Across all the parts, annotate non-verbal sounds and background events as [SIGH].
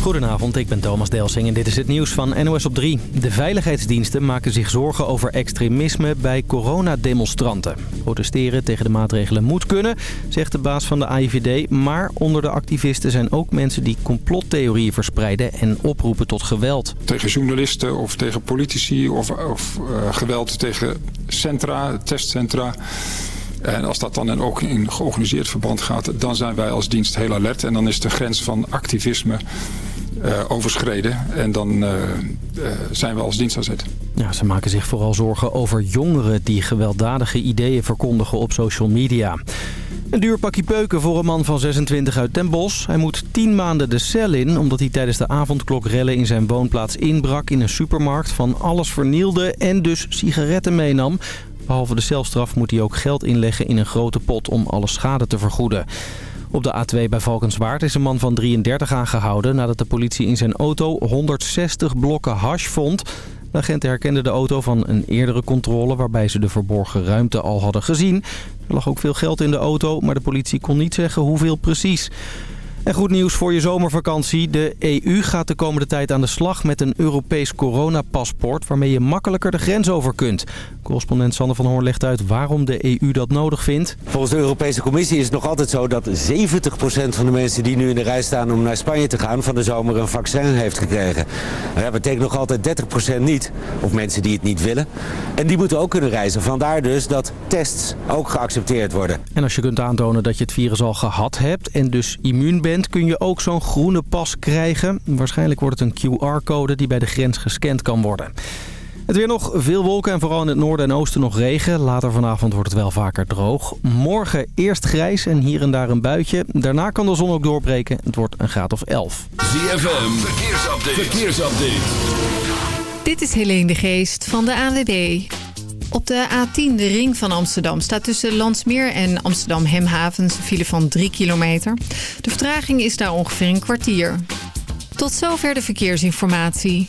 Goedenavond, ik ben Thomas Delsing en dit is het nieuws van NOS op 3. De veiligheidsdiensten maken zich zorgen over extremisme bij coronademonstranten. Protesteren tegen de maatregelen moet kunnen, zegt de baas van de AIVD. Maar onder de activisten zijn ook mensen die complottheorieën verspreiden en oproepen tot geweld. Tegen journalisten of tegen politici of, of uh, geweld tegen centra, testcentra... En als dat dan ook in georganiseerd verband gaat, dan zijn wij als dienst heel alert. En dan is de grens van activisme uh, overschreden. En dan uh, uh, zijn we als dienst aan zet. Ja, ze maken zich vooral zorgen over jongeren die gewelddadige ideeën verkondigen op social media. Een duur pakje peuken voor een man van 26 uit Den Bosch. Hij moet 10 maanden de cel in omdat hij tijdens de avondklokrellen in zijn woonplaats inbrak in een supermarkt, van alles vernielde en dus sigaretten meenam. Behalve de celstraf moet hij ook geld inleggen in een grote pot om alle schade te vergoeden. Op de A2 bij Valkenswaard is een man van 33 aangehouden... nadat de politie in zijn auto 160 blokken hash vond. De agenten herkenden de auto van een eerdere controle... waarbij ze de verborgen ruimte al hadden gezien. Er lag ook veel geld in de auto, maar de politie kon niet zeggen hoeveel precies. En goed nieuws voor je zomervakantie. De EU gaat de komende tijd aan de slag met een Europees coronapaspoort... waarmee je makkelijker de grens over kunt. Correspondent Sander van Hoorn legt uit waarom de EU dat nodig vindt. Volgens de Europese Commissie is het nog altijd zo dat 70% van de mensen die nu in de rij staan om naar Spanje te gaan... van de zomer een vaccin heeft gekregen. Maar dat betekent nog altijd 30% niet. Of mensen die het niet willen. En die moeten ook kunnen reizen. Vandaar dus dat tests ook geaccepteerd worden. En als je kunt aantonen dat je het virus al gehad hebt en dus immuun bent kun je ook zo'n groene pas krijgen. Waarschijnlijk wordt het een QR-code die bij de grens gescand kan worden. Het weer nog veel wolken en vooral in het noorden en oosten nog regen. Later vanavond wordt het wel vaker droog. Morgen eerst grijs en hier en daar een buitje. Daarna kan de zon ook doorbreken. Het wordt een graad of 11. ZFM, verkeersupdate. verkeersupdate. Dit is Helene de Geest van de ANWB. Op de A10, de ring van Amsterdam, staat tussen Landsmeer en Amsterdam Hemhavens een file van 3 kilometer. De vertraging is daar ongeveer een kwartier. Tot zover de verkeersinformatie.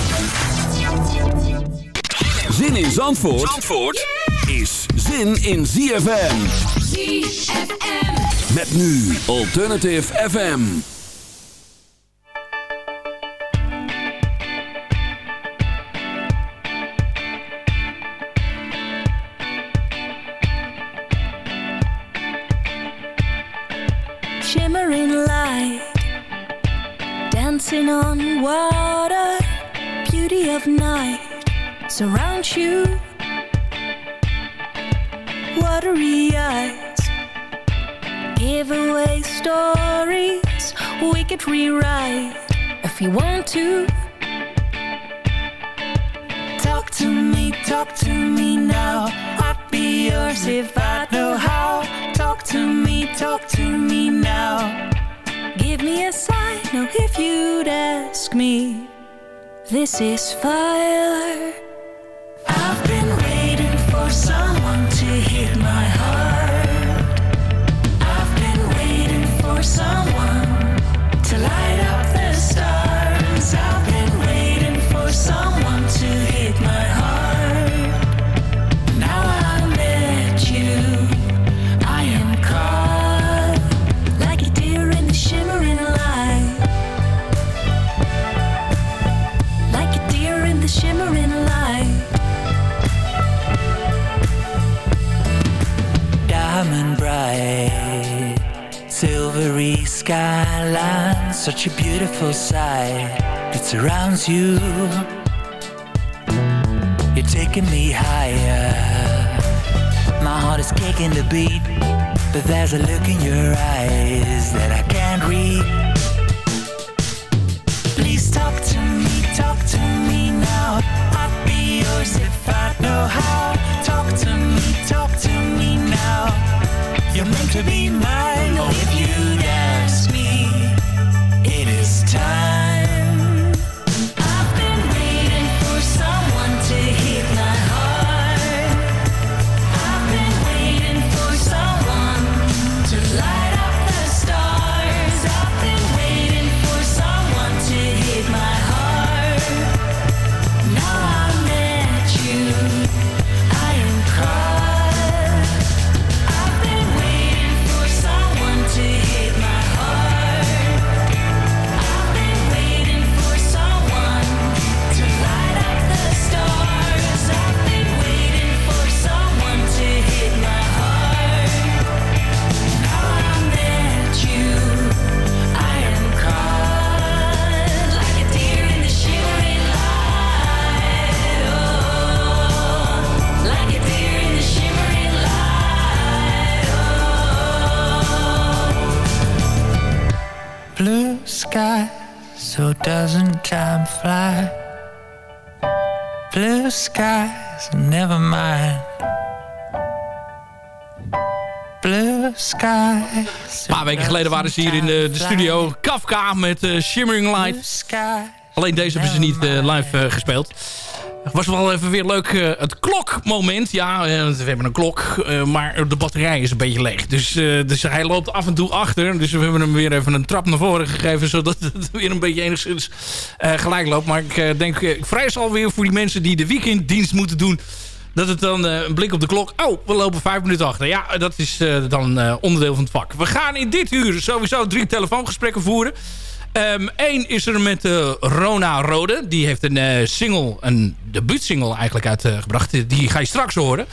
Zin in Zandvoort, Zandvoort is zin in ZFM. ZFM. Met nu Alternative FM. shimmering light, dancing on water, beauty of night surrounds you. Watery eyes give away stories we could rewrite if you want to. Talk to me, talk to me now. I'd be yours if I know how. Talk to me, talk to me now. Give me a sign, now if you'd ask me. This is fire. I've been waiting for someone to gray skyline, such a beautiful sight that surrounds you. You're taking me higher. My heart is kicking the beat, but there's a look in your eyes that I can't read. Please talk to me, talk to me now. I'd be yours if I know how. Talk to me, talk to me now. You're meant to be mine. Oh, if doesn't time fly? Blue skies, never mind. Blue skies. Een paar weken geleden waren ze hier in de, de studio. Kafka met eh, Shimmering Light. Alleen deze hebben ze niet eh, live eh, gespeeld. Was wel even weer leuk eh, het klokmoment. Ja, eh, we hebben een klok, eh, maar de batterij is een beetje leeg. Dus, dus hij loopt af en toe achter. Dus we hebben hem weer even een trap naar voren gegeven... zodat [LAUGHS] het weer een beetje enigszins gelijk loopt. Maar ik denk, ik vrees alweer voor die mensen die de weekenddienst moeten doen... dat het dan een blik op de klok... oh, we lopen vijf minuten achter. Ja, dat is dan onderdeel van het vak. We gaan in dit uur sowieso drie telefoongesprekken voeren... Eén is er met eh, Rona Rode. Die heeft een eh, single, een debuutsingle eigenlijk uitgebracht. die ga je straks horen.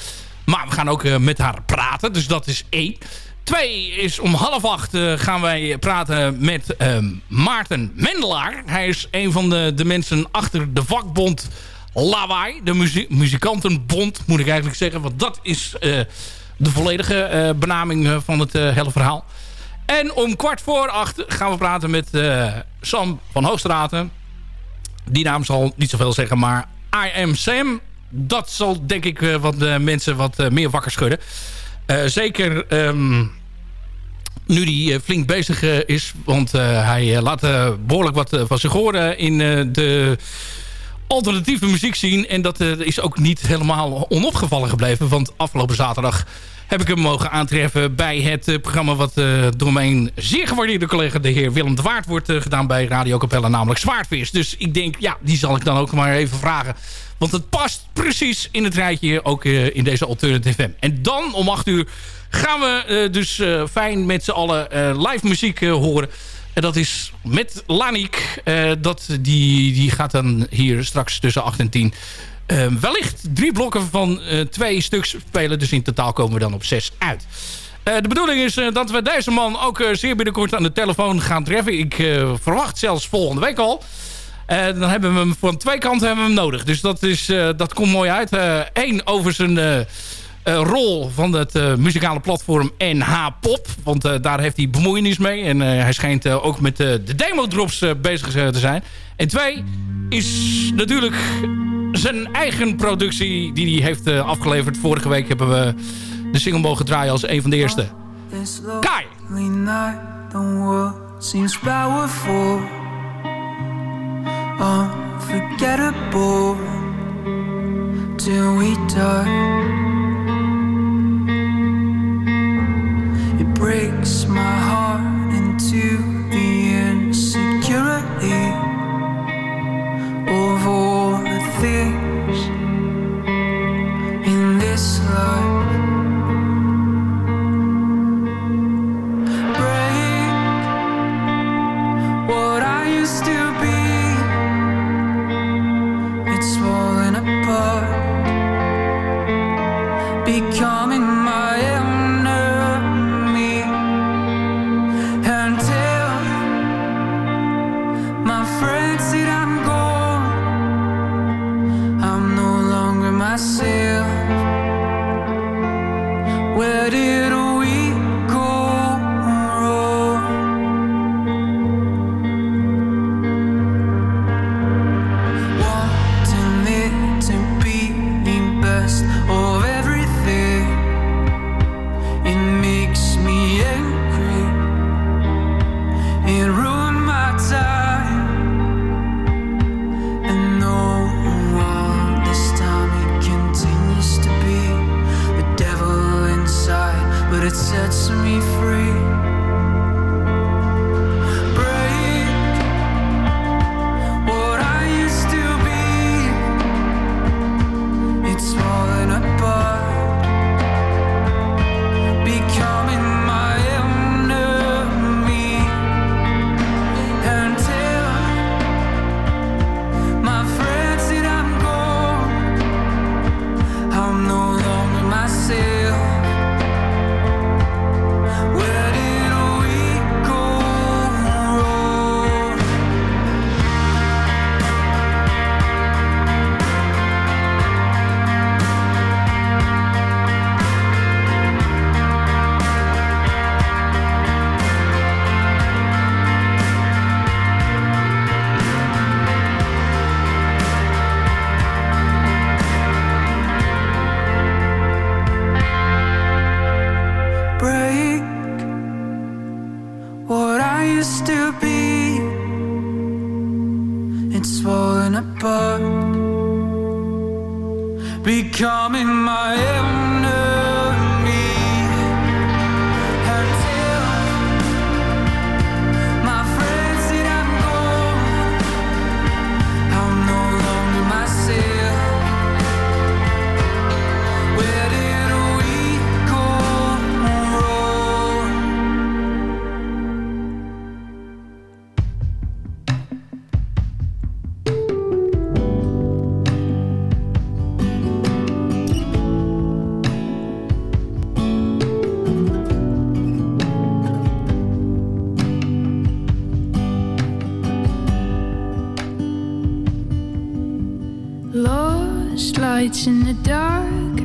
Maar we gaan ook eh, met haar praten. Dus dat is één. Twee is om half acht eh, gaan wij praten met ehm, Maarten Mendelaar. Hij is een van de, de mensen achter de vakbond Lawaai. De muzikantenbond moet ik eigenlijk zeggen. Want dat is eh, de volledige eh, benaming eh, van het eh, hele verhaal. En om kwart voor acht gaan we praten met eh, Sam van Hoogstraten. Die naam zal niet zoveel zeggen, maar I Am Sam. Dat zal denk ik eh, wat de mensen wat eh, meer wakker schudden. Eh, zeker ehm, nu eh, flink bezig eh, is. Want eh, hij eh, laat eh, behoorlijk wat eh, van zich horen in eh, de alternatieve muziek zien. En dat eh, is ook niet helemaal onopgevallen gebleven. Want afgelopen zaterdag heb ik hem mogen aantreffen bij het eh, programma... wat eh, door mijn zeer gewaardeerde collega de heer Willem de Waard wordt eh, gedaan bij Radio Capella, namelijk Zwaardvis. Dus ik denk, ja, die zal ik dan ook maar even vragen. Want het past precies in het rijtje, ook in deze Alternative FM. En dan om 8 uur gaan we dus fijn met z'n allen live muziek horen... En dat is met Lanik. dat, die, die gaat dan hier straks tussen 8 en 10 eh, wellicht drie blokken van eh, twee stuks spelen. Dus in totaal komen we dan op zes uit. Eh, de bedoeling is eh, dat we deze man ook zeer binnenkort aan de telefoon gaan treffen. Ik verwacht zelfs volgende week al. Dan hebben we hem van twee kanten hebben we hem nodig. Dus dat, is, dat komt mooi uit. Eén over zijn rol van het muzikale platform NH Pop. Want daar heeft hij bemoeienis mee. En hij schijnt ook met de demo-drops eh, bezig te zijn. En twee is natuurlijk zijn eigen productie die hij heeft eh, afgeleverd. Vorige week hebben we de single mogen draaien als een van de eerste. Kai! seems powerful, unforgettable till we die. It breaks my heart into the insecurity of all things in this life. break what I used to be. It's falling apart,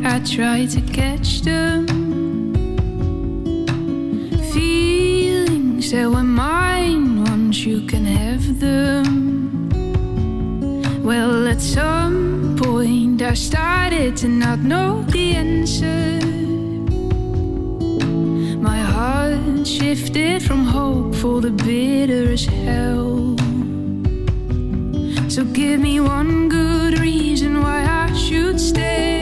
I try to catch them. Feelings that were mine once you can have them. Well, at some point, I started to not know the answer. My heart shifted from hopeful to bitter as hell. So give me one good reason why I should stay.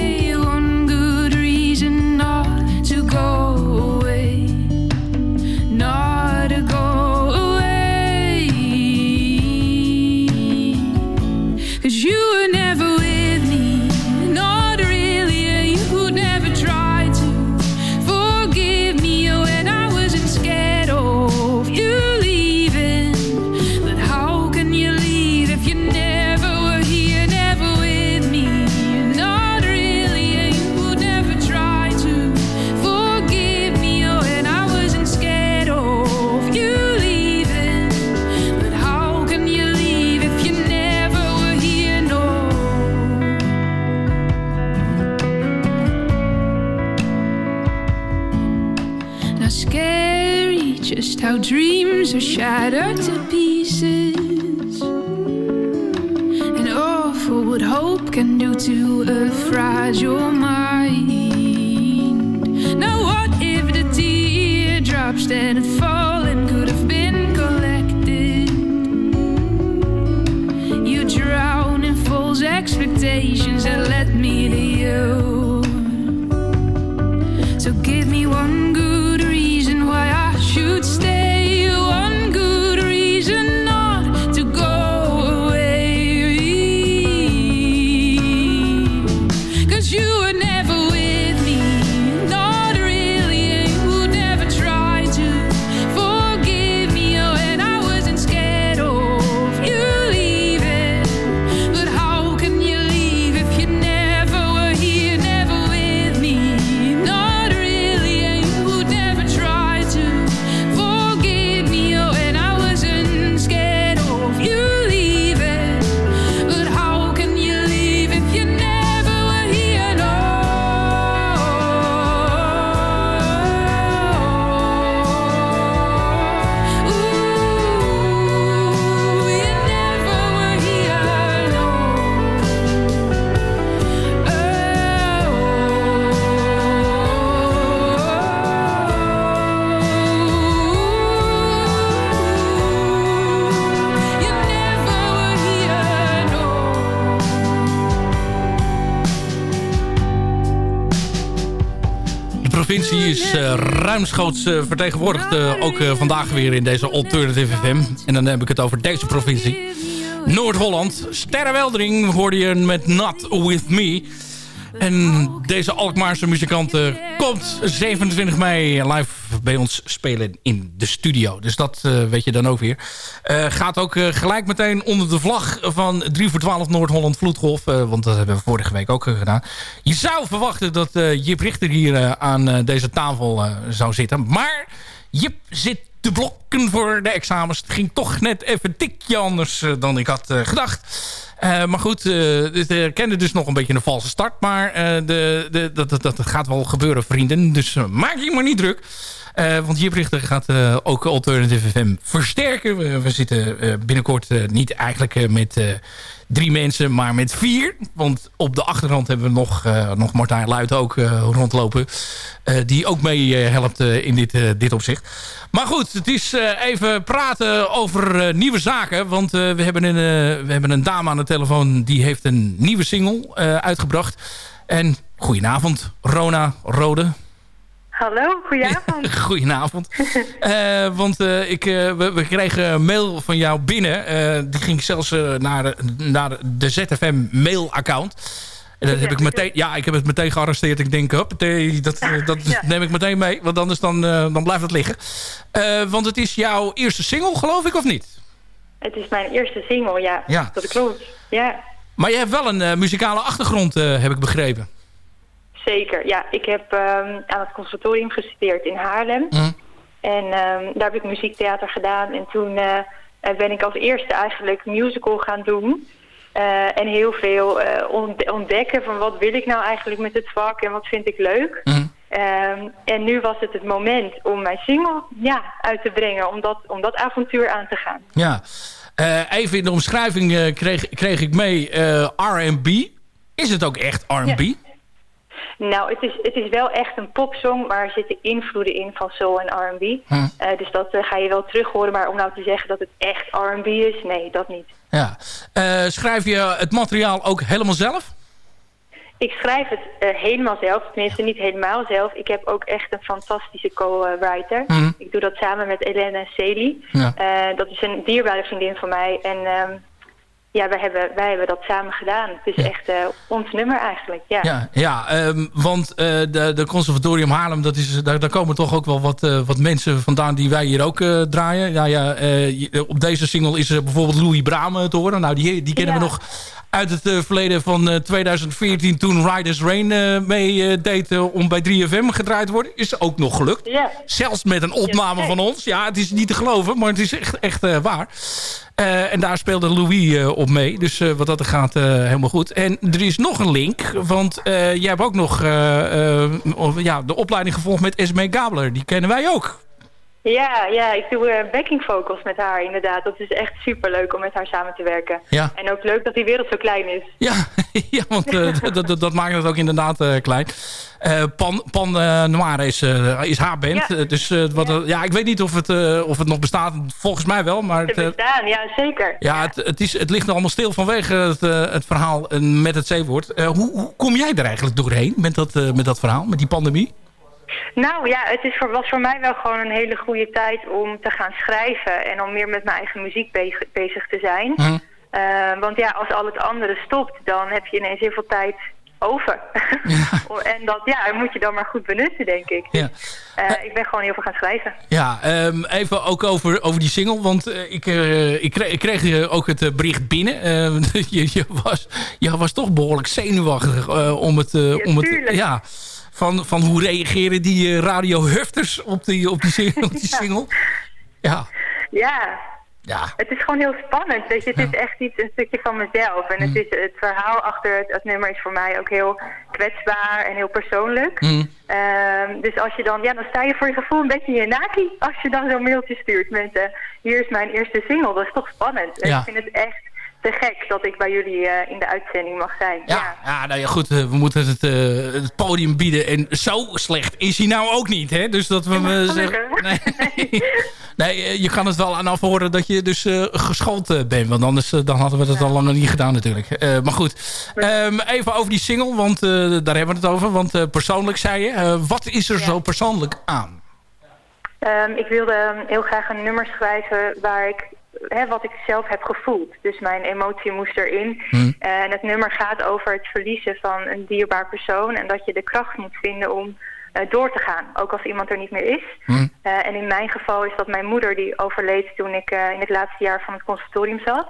Are shattered to pieces. And awful what hope can do to a fragile mind. Now what if the teardrops that ruimschoots eh, vertegenwoordigd. eh, ook eh, vandaag weer in deze Alternative FM. En dan heb ik het over deze provincie. Noord-Holland. Sterrenweldering hoorde je met Not With Me. En deze Alkmaarse muzikant komt 27 mei live bij ons spelen in de studio. Dus dat eh, weet je dan ook weer. Eh, gaat ook eh, gelijk meteen onder de vlag van 3 voor 12 Noord-Holland Vloedgolf. want dat hebben we vorige week ook gedaan. Je zou verwachten dat Jip Richter hier aan deze tafel zou zitten. Maar Jip zit de blokken voor de examens. Het ging toch net even een tikje anders dan ik had gedacht. Maar goed, eh, kende dus nog een beetje een valse start. Maar de, de, dat, dat, gaat wel gebeuren, vrienden. Dus maak je maar niet druk. Eh, want Jip Richter gaat eh, ook Alternative FM versterken. We, zitten eh, binnenkort niet eigenlijk met drie mensen, maar met vier. Want op de achtergrond hebben we nog, nog Martijn Luit ook rondlopen. die ook mee helpt in dit, dit opzicht. Maar goed, het is even praten over nieuwe zaken. Want we, hebben een, we hebben een dame aan de telefoon die heeft een nieuwe single uitgebracht. En goedenavond, Rona Rode. Hallo, goedenavond. [LAUGHS] Goedenavond. Eh, want eh, ik, eh, we, we kregen een mail van jou binnen. Die ging zelfs naar, de- naar de ZFM mail-account. En dat heb ik meteen, ja, ik heb het meteen gearresteerd. Ik denk, hoppatee, dat, dat neem ik meteen mee. Want anders dan, dan blijft het liggen. Want het is jouw eerste single, geloof ik, of niet? Het is mijn eerste single, ja. Ja. Dat klopt. Ja, Maar je hebt wel een muzikale achtergrond, heb ik begrepen. Zeker. Ja, ik heb ehm, aan het conservatorium gestudeerd in Haarlem. En ehm, daar heb ik muziektheater gedaan. En toen eh, eh, ben ik als eerste eigenlijk musical gaan doen. Eh, en heel veel ont- ontdekken van wat wil ik nou eigenlijk met het vak en wat vind ik leuk. Ehm, en nu was het het moment om mijn single ja, uit te brengen, om dat, om dat avontuur aan te gaan. Ja. Even in de omschrijving kreeg, kreeg ik mee R&B. Is het ook echt R&B? Nou, het is, het is wel echt een popsong, maar er zitten invloeden in van soul en R&B. Hm. Eh, dus dat eh, ga je wel terug horen, maar om nou te zeggen dat het echt R&B is, nee, dat niet. Ja. Eh, schrijf je het materiaal ook helemaal zelf? Ik schrijf het helemaal zelf, tenminste niet helemaal zelf. Ik heb ook echt een fantastische co-writer. Mhm. Ik doe dat samen met Elena. Ja. Eh, dat is een dierbare vriendin van mij. En ehm, ja, wij hebben, wij hebben dat samen gedaan. Het is echt eh, ons nummer eigenlijk, ja. Ja, ja ehm, want eh, de, de Conservatorium Haarlem, dat is, daar, daar komen toch ook wel wat, eh, wat mensen vandaan die wij hier ook draaien. Ja, ja, op deze single is er bijvoorbeeld Louis Braam te horen. Nou, die, die kennen we nog uit het eh, verleden van eh, 2014 toen Riders Rain eh meedeed eh, om bij 3FM gedraaid te worden. Is ook nog gelukt. Ja. Zelfs met een opname van ons. Ja, het is niet te geloven, maar het is echt, echt eh, waar. Eh, en daar speelde Louis eh, op mee. Dus eh, wat dat er gaat, eh, helemaal goed. En er is nog een link. Want eh, jij hebt ook nog eh, eh, ja, de opleiding gevolgd met Esme Gabler. Die kennen wij ook. Ja, ja, ik doe eh, backing vocals met haar inderdaad. Dat is echt super leuk om met haar samen te werken. Ja. En ook leuk dat die wereld zo klein is. ja, [LAUGHS] want eh, [LAUGHS] dat, maakt het ook inderdaad eh, klein. Pan, Pan Noir is, is haar band. Ja. Dus wat, ja. ja, ik weet niet of het, of het nog bestaat. Volgens mij wel. Maar het, bestaan, ja zeker. Ja, het, het, is, het ligt nog allemaal stil vanwege het, het verhaal met het zeewoord. Hoe, hoe kom jij er eigenlijk doorheen met dat, met dat verhaal, met die pandemie? Nou ja, het is voor, was voor mij wel gewoon een hele goede tijd om te gaan schrijven en om meer met mijn eigen muziek be- bezig te zijn. Hm. Eh, want ja, als al het andere stopt, dan heb je ineens heel veel tijd over. [LAUGHS] en dat ja, moet je dan maar goed benutten, denk ik. Ja. Eh, ik ben gewoon heel veel gaan schrijven. Ja, ehm, even ook over, over die single. Want eh, ik, eh, ik, kreeg, ik kreeg eh, ook het eh, bericht binnen. Ehm, [LAUGHS] je, je, was, je was toch behoorlijk zenuwachtig eh, om het... eh, om het ja, van, van hoe reageren die eh, radiohufters op die, op, die, single- op die single? Ja, Ja. Ja. Het is gewoon heel spannend. Weet je, het is echt iets, een stukje van mezelf. En het, is, het verhaal achter het, het nummer is voor mij ook heel kwetsbaar en heel persoonlijk. Mm. Ehm, dus als je dan, ja, dan sta je voor je gevoel een beetje in je naki. Als je dan zo'n mailtje stuurt met, eh, hier is mijn eerste single. Dat is toch spannend. Ja. Ik vind het echt te gek dat ik bij jullie eh, in de uitzending mag zijn. Ja, ja, nou ja, goed, eh, we moeten het, eh, het podium bieden. En zo slecht is hij nou ook niet, hè? Dus dat we me zeggen... Nee, [LAUGHS] nee je kan het wel aan afhoren dat je dus geschoold bent. Want anders dan hadden we dat al langer niet gedaan natuurlijk. Maar goed, Ehm, even over die single, want daar hebben we het over. Want persoonlijk zei je, wat is er zo persoonlijk aan? Ehm, ik wilde ehm, heel graag een nummer schrijven waar ik, hè, wat ik zelf heb gevoeld. Dus mijn emotie moest erin. En het nummer gaat over het verliezen van een dierbaar persoon. En dat je de kracht moet vinden om eh, door te gaan. Ook als iemand er niet meer is. Eh, en in mijn geval is dat mijn moeder die overleed toen ik eh, in het laatste jaar van het conservatorium zat.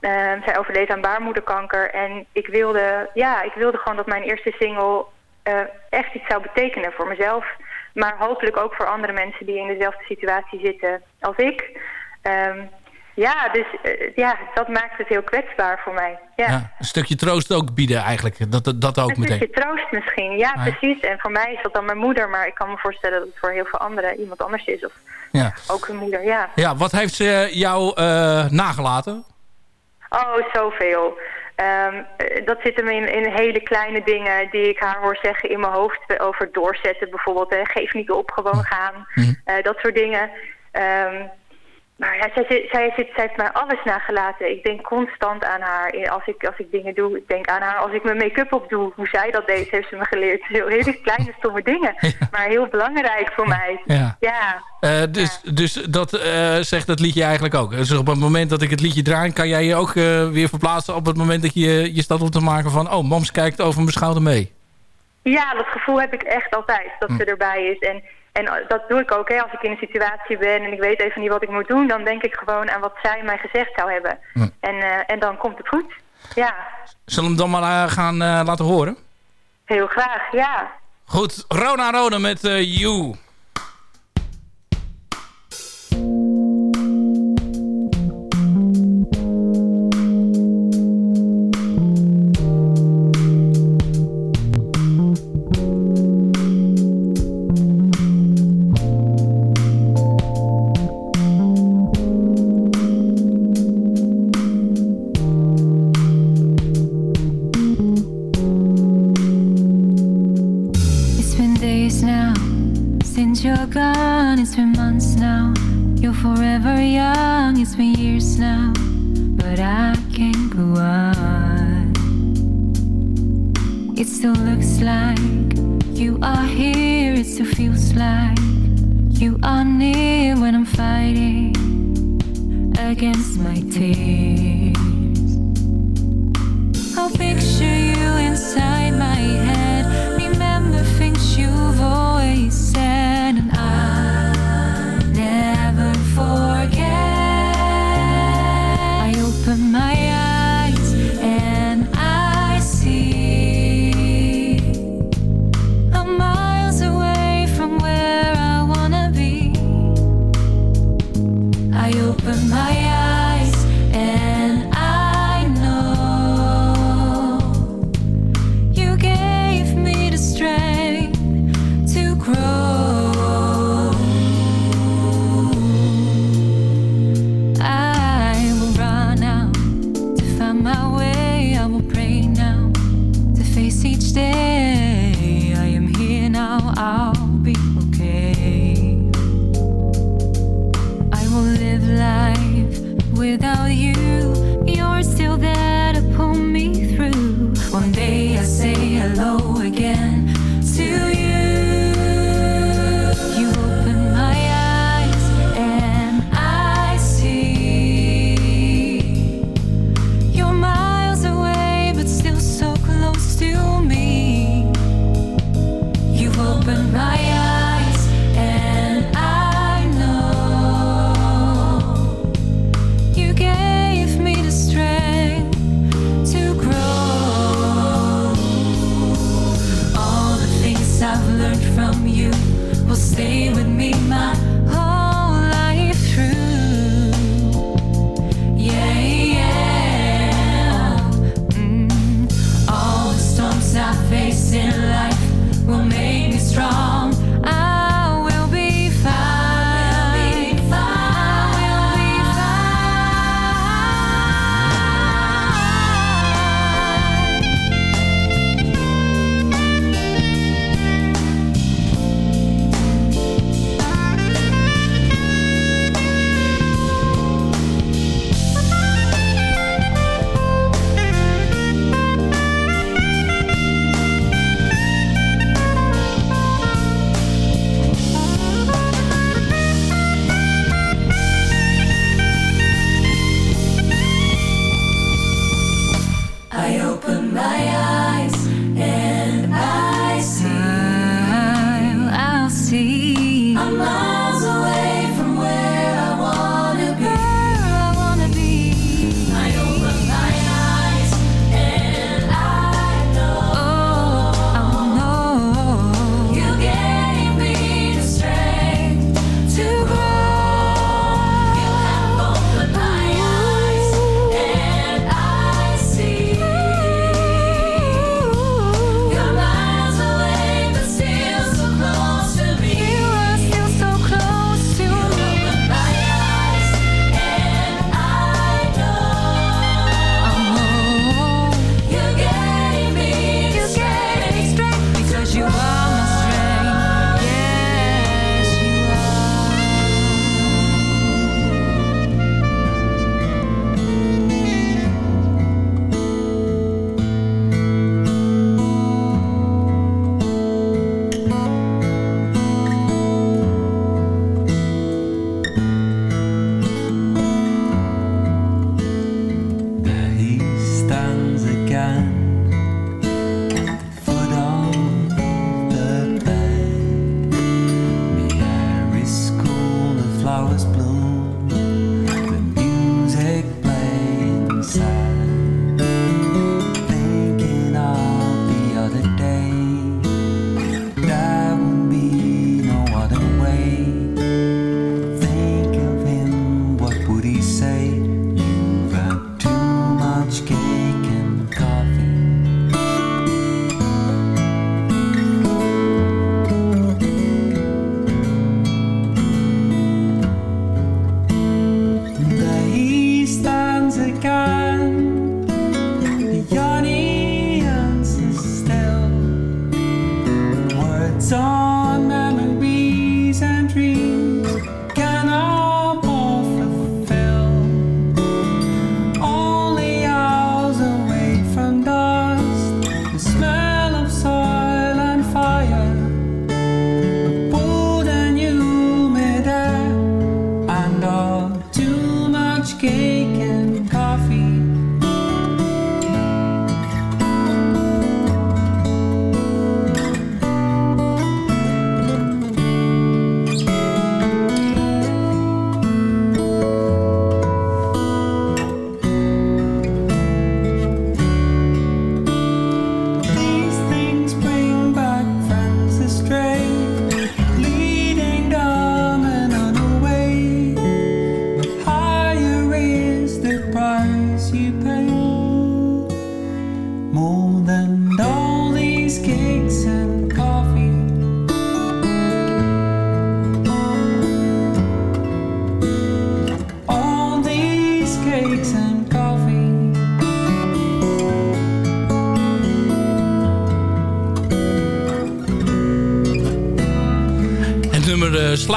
Ehm, zij overleed aan baarmoederkanker. En ik wilde, ja, ik wilde gewoon dat mijn eerste single eh, echt iets zou betekenen voor mezelf. Maar hopelijk ook voor andere mensen die in dezelfde situatie zitten als ik. Ehm, ja, dus eh, ja, dat maakt het heel kwetsbaar voor mij. Ja. Ja, een stukje troost ook bieden eigenlijk. Dat, dat, dat ook Een meteen. stukje troost misschien, ja, precies. En voor mij is dat dan mijn moeder, maar ik kan me voorstellen dat het voor heel veel anderen iemand anders is. Of Ja. ook hun moeder, ja. Ja, wat heeft ze jou eh, nagelaten? Oh, zoveel. Ehm, eh, dat zit hem in, in hele kleine dingen die ik haar hoor zeggen in mijn hoofd. Over doorzetten bijvoorbeeld. Hè. Geef niet op, gewoon gaan. Eh, dat soort dingen. Ehm, maar ja, zij, zij, zij heeft mij alles nagelaten. Ik denk constant aan haar als ik, als ik dingen doe. Ik denk aan haar als ik mijn make-up opdoe. Hoe zij dat deed, heeft ze me geleerd. Heel, hele kleine, stomme dingen. [LAUGHS] Maar heel belangrijk voor mij. Ja. Ja. Eh, dus, dus dat eh, zegt het liedje eigenlijk ook. Dus op het moment dat ik het liedje draai... kan jij je ook eh, weer verplaatsen op het moment dat je je staat op te maken van... oh, mams kijkt over mijn schouder mee. Ja, dat gevoel heb ik echt altijd, dat Hm. ze erbij is. En, en eh, dat doe ik ook, hè. als ik in een situatie ben en ik weet even niet wat ik moet doen... dan denk ik gewoon aan wat zij mij gezegd zou hebben. Hm. En, eh, en dan komt het goed. Ja, Zullen we hem dan maar eh, gaan laten horen? heel graag, ja. Goed, Rona Rona met You.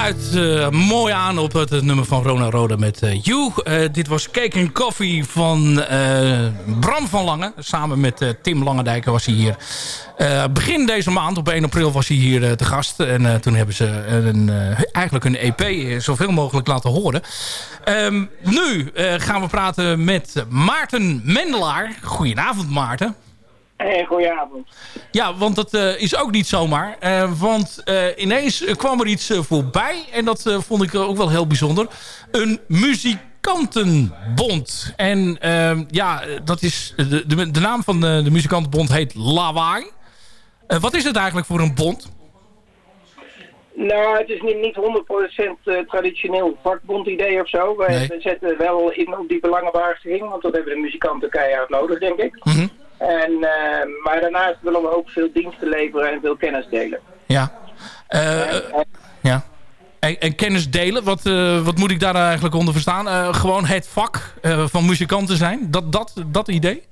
Sluit eh, mooi aan op het, nummer van Rona Rode met eh, You. Eh, dit was Cake and Coffee van Bram van Lange. Samen met Tim Langendijker was hij hier. Begin deze maand, op 1 april, was hij hier te gast. En toen hebben ze een, eigenlijk een EP zoveel mogelijk laten horen. Ehm, nu gaan we praten met Maarten Mendelaar. Goedenavond Maarten. Hey, goedenavond. Ja, want dat eh, is ook niet zomaar. Eh, want eh, ineens kwam er iets voorbij. En dat vond ik ook wel heel bijzonder. Een muzikantenbond. En ehm, ja, dat is, de, de, de naam van de, de muzikantenbond heet Lawaai. Wat is het eigenlijk voor een bond? Nou, het is niet, niet 100% eh, traditioneel vakbondidee of zo. Nee. we zetten wel in op die belangenbehartiging, want dat hebben de muzikanten keihard nodig, denk ik. Mhm. En, eh, maar daarnaast willen we ook veel diensten leveren en veel kennis delen. Ja. Eh, eh, ja. En, en kennis delen, wat, eh, wat moet ik daar eigenlijk onder verstaan? Gewoon het vak van muzikanten zijn? Dat, dat, dat idee?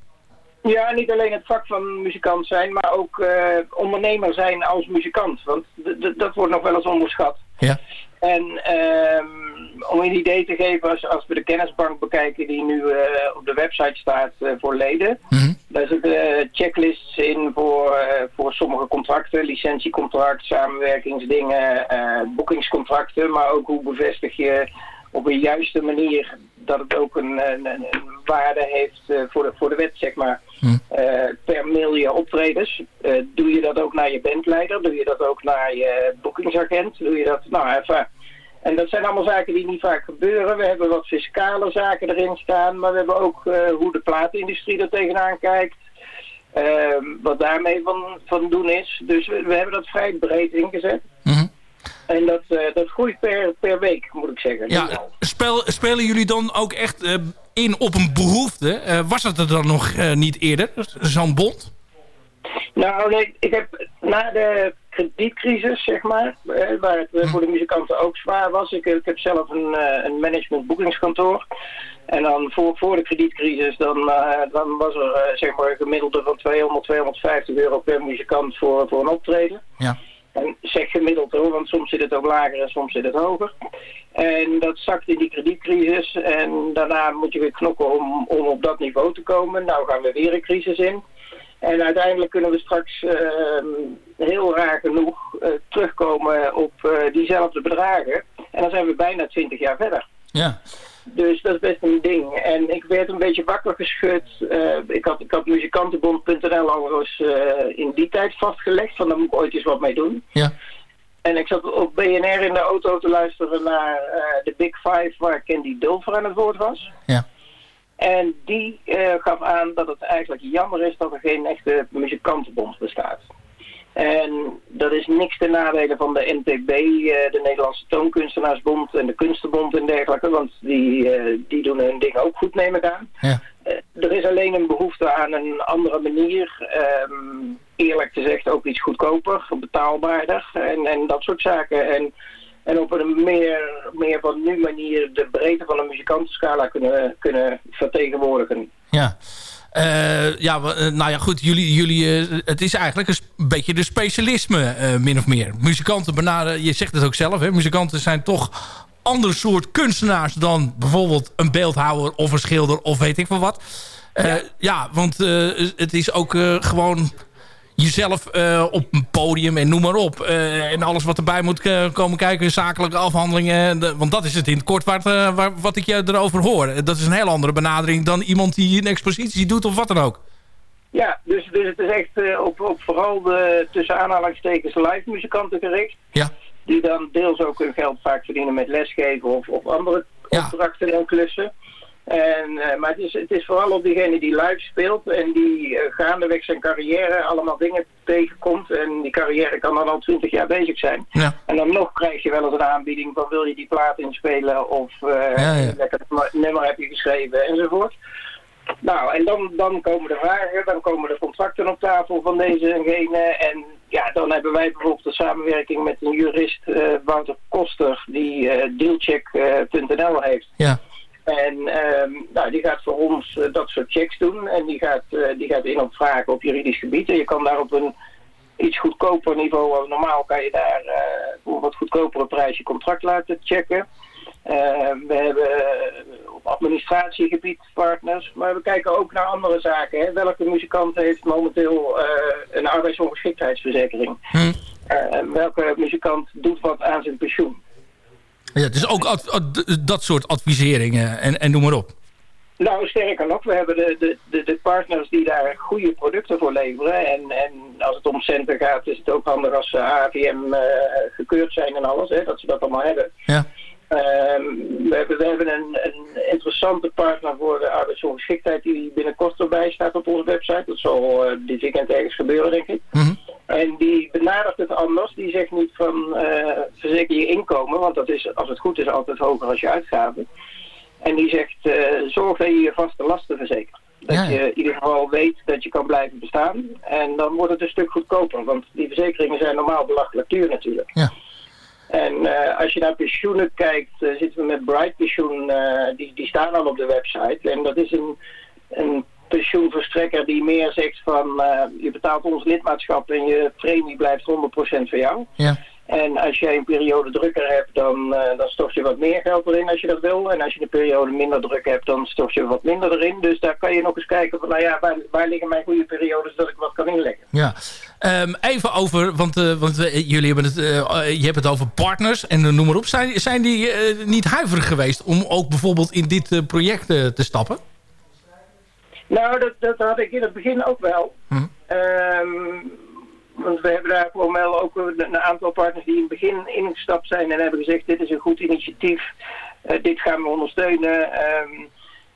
Ja, niet alleen het vak van muzikant zijn, maar ook ondernemer zijn als muzikant. Want dat wordt nog wel eens onderschat. Ja. En ehm, om een idee te geven, als, als we de kennisbank bekijken die nu eh, op de website staat eh, voor leden. Daar zitten eh, checklists in voor, eh, voor sommige contracten, licentiecontract, samenwerkingsdingen, eh, boekingscontracten. Maar ook hoe bevestig je op een juiste manier dat het ook een, een, waarde heeft eh, voor, de, voor de wet, zeg maar. Eh, per mail je optredens. Eh, doe je dat ook naar je bandleider? Doe je dat ook naar je boekingsagent? Doe je dat, nou even... En dat zijn allemaal zaken die niet vaak gebeuren. We hebben wat fiscale zaken erin staan, maar we hebben ook eh, hoe de platenindustrie er tegenaan kijkt. Ehm, wat daarmee van, van doen is. Dus we, we hebben dat vrij breed ingezet. En dat, eh, dat groeit per, per week, moet ik zeggen. Ja, speel, spelen jullie dan ook echt eh, in op een behoefte? Eh, was het er dan nog niet eerder, zo'n bond? Nou, nee, ik heb na de kredietcrisis, zeg maar, eh, waar het eh, voor de muzikanten ook zwaar was. Ik, ik heb zelf een, eh, een management boekingskantoor. En dan voor, voor de kredietcrisis, dan, eh, dan was er eh, zeg maar een gemiddelde van 200, 250 euro per muzikant voor, voor een optreden. Ja. En zeg gemiddeld hoor, want soms zit het ook lager en soms zit het hoger. En dat zakt in die kredietcrisis en daarna moet je weer knokken om, om op dat niveau te komen. Nou gaan we weer een crisis in. En uiteindelijk kunnen we straks ehm, heel raar genoeg eh, terugkomen op eh, diezelfde bedragen. En dan zijn we bijna 20 jaar verder. Ja. Dus dat is best een ding. En ik werd een beetje wakker geschud. Eh, ik, had, ik had muzikantenbond.nl al in die tijd vastgelegd. Van daar moet ik ooit eens wat mee doen. Ja. En ik zat op BNR in de auto te luisteren naar de Big Five waar Candy Dulfer aan het woord was. Ja. En die gaf aan dat het eigenlijk jammer is dat er geen echte muzikantenbond bestaat. En dat is niks ten nadele van de NTB, eh, de Nederlandse Toonkunstenaarsbond en de Kunstenbond en dergelijke. Want die, eh, die doen hun ding ook goed, neem ik aan. Ja. Eh, er is alleen een behoefte aan een andere manier. ehm, eerlijk gezegd ook iets goedkoper, betaalbaarder en, en dat soort zaken. En, en op een meer, meer van nu manier de breedte van de muzikantenscala kunnen, kunnen vertegenwoordigen. Ja. Eh, ja, eh, nou ja, goed. Jullie, jullie, eh, het is eigenlijk een, beetje de specialisme, min of meer. Muzikanten benaderen, je zegt het ook zelf, hè, muzikanten zijn toch ander soort kunstenaars dan bijvoorbeeld een beeldhouwer of een schilder of weet ik veel wat. Ja. want het is ook gewoon... jezelf eh, op een podium en noem maar op. Eh, en alles wat erbij moet eh, komen kijken, zakelijke afhandelingen. de- want dat is het in het kort wat, waar, wat ik je erover hoor. Dat is een heel andere benadering dan iemand die een expositie doet of wat dan ook. Ja, dus, dus het is echt op, op vooral de tussen aanhalingstekens live muzikanten gericht. Ja. Die dan deels ook hun geld vaak verdienen met lesgeven of, of andere opdrachten en klussen. En, eh, maar het is, het is vooral op diegene die live speelt en die eh, gaandeweg zijn carrière allemaal dingen tegenkomt. En die carrière kan dan al twintig jaar bezig zijn. Ja. En dan nog krijg je wel eens een aanbieding van wil je die plaat inspelen of Ja, ja. lekker nummer heb je geschreven enzovoort. Nou, en dan, dan komen de vragen, dan komen de contracten op tafel van deze en gene. En ja, dan hebben wij bijvoorbeeld een samenwerking met een jurist, Wouter Koster, die dealcheck.nl heeft. Ja. En ehm, nou, die gaat voor ons eh, dat soort checks doen. En die gaat, eh, die gaat in op vragen op juridisch gebied. En je kan daar op een iets goedkoper niveau, normaal kan je daar eh, voor een wat goedkopere prijs je contract laten checken. Eh, we hebben op administratiegebied partners, maar we kijken ook naar andere zaken. Hè. Welke muzikant heeft momenteel een arbeidsongeschiktheidsverzekering? Eh, welke muzikant doet wat aan zijn pensioen? Ja, dus ook ad- ad- dat soort adviseringen en, en noem maar op. Nou, sterker nog, we hebben de, de, de, partners die daar goede producten voor leveren. En, en als het om centen gaat, is het ook handig als ze AVM eh, gekeurd zijn en alles, hè, dat ze dat allemaal hebben. Ja. Ehm, we hebben, we hebben een, een interessante partner voor de arbeidsongeschiktheid die binnenkort erbij staat op onze website. Dat zal eh, dit weekend ergens gebeuren, denk ik. En die benadert het anders. Die zegt niet van eh, verzeker je inkomen, want dat is als het goed is altijd hoger als je uitgaven. En die zegt eh, zorg dat je je vaste lasten verzekert. Dat je in ieder geval weet dat je kan blijven bestaan. En dan wordt het een stuk goedkoper. Want die verzekeringen zijn normaal belachelijk duur natuurlijk. Ja. En eh, als je naar pensioenen kijkt, zitten we met Bright Pensioen. die, die staan al op de website. En dat is een, een pensioenverstrekker die meer zegt van... eh, je betaalt ons lidmaatschap en je premie blijft 100% voor jou. Ja. En als jij een periode drukker hebt, dan, eh, dan stort je wat meer geld erin als je dat wil. En als je een periode minder druk hebt, dan stort je wat minder erin. Dus daar kan je nog eens kijken van, nou ja, waar, waar liggen mijn goede periodes dat ik wat kan inleggen. Ja. Ehm, even over, want, eh, want jullie hebben het, je hebt het over partners en noem maar op. Zijn, zijn die niet huiverig geweest om ook bijvoorbeeld in dit project te stappen? Nou, dat, dat had ik in het begin ook wel. Ehm, want we hebben daar gewoon wel ook een, een aantal partners die in het begin ingestapt zijn en hebben gezegd, dit is een goed initiatief, eh, dit gaan we ondersteunen. Ehm,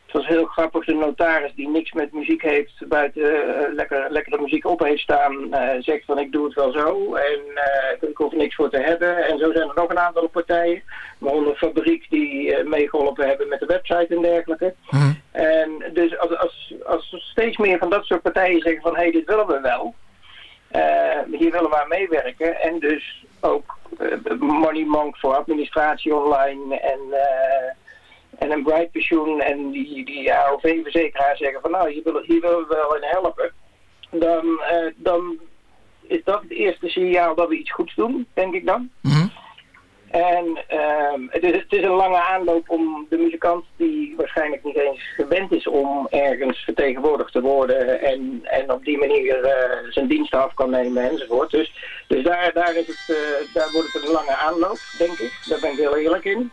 het was heel grappig, de notaris die niks met muziek heeft, buiten eh, lekker, lekkere muziek op heeft staan, eh, zegt van ik doe het wel zo en ik hoef er niks voor te hebben. En zo zijn er nog een aantal partijen, waaronder Fabriek die eh, meegeholpen hebben met de website en dergelijke. En dus als, als, als steeds meer van dat soort partijen zeggen van hé, hey, dit willen we wel. eh, hier willen we aan meewerken. En dus ook eh, Money Monk voor administratie online en, eh, en een Bright Pensioen en die, die AOV-verzekeraar zeggen van nou, hier willen, hier willen we wel in helpen. Dan, dan is dat het eerste signaal dat we iets goeds doen, denk ik dan. En ehm, het, is, het is een lange aanloop om de muzikant die waarschijnlijk niet eens gewend is om ergens vertegenwoordigd te worden en, en op die manier eh, zijn diensten af kan nemen enzovoort. Dus, dus daar, daar, is het, eh, daar wordt het een lange aanloop, denk ik. Daar ben ik heel eerlijk in.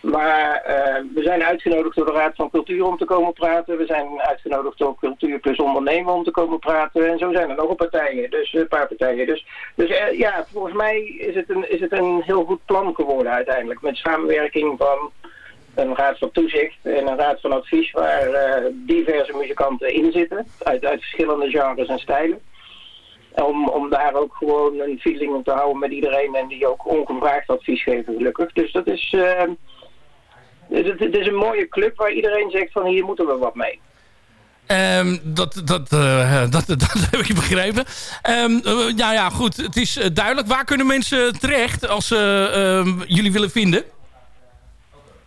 Maar eh, we zijn uitgenodigd door de Raad van Cultuur om te komen praten. We zijn uitgenodigd door Cultuur Plus Ondernemen om te komen praten. En zo zijn er nog een partijen, dus een paar partijen. Dus, dus eh, ja, volgens mij is het, een, is het een heel goed plan geworden uiteindelijk. Met samenwerking van een raad van toezicht en een raad van advies waar eh, diverse muzikanten in zitten. Uit, uit verschillende genres en stijlen. Om, om daar ook gewoon een feeling op te houden met iedereen en die ook ongevraagd advies geven gelukkig. Dus dat is... het, het- het is een mooie club waar iedereen zegt van hier moeten we wat mee. Ehm, dat, dat, eh, [LAUGHS] dat, dat, [LAUGHS] heb ik begrepen. Eh, ja, ja, goed. Het is eh, duidelijk. Waar kunnen mensen terecht als ze ehm, jullie willen vinden?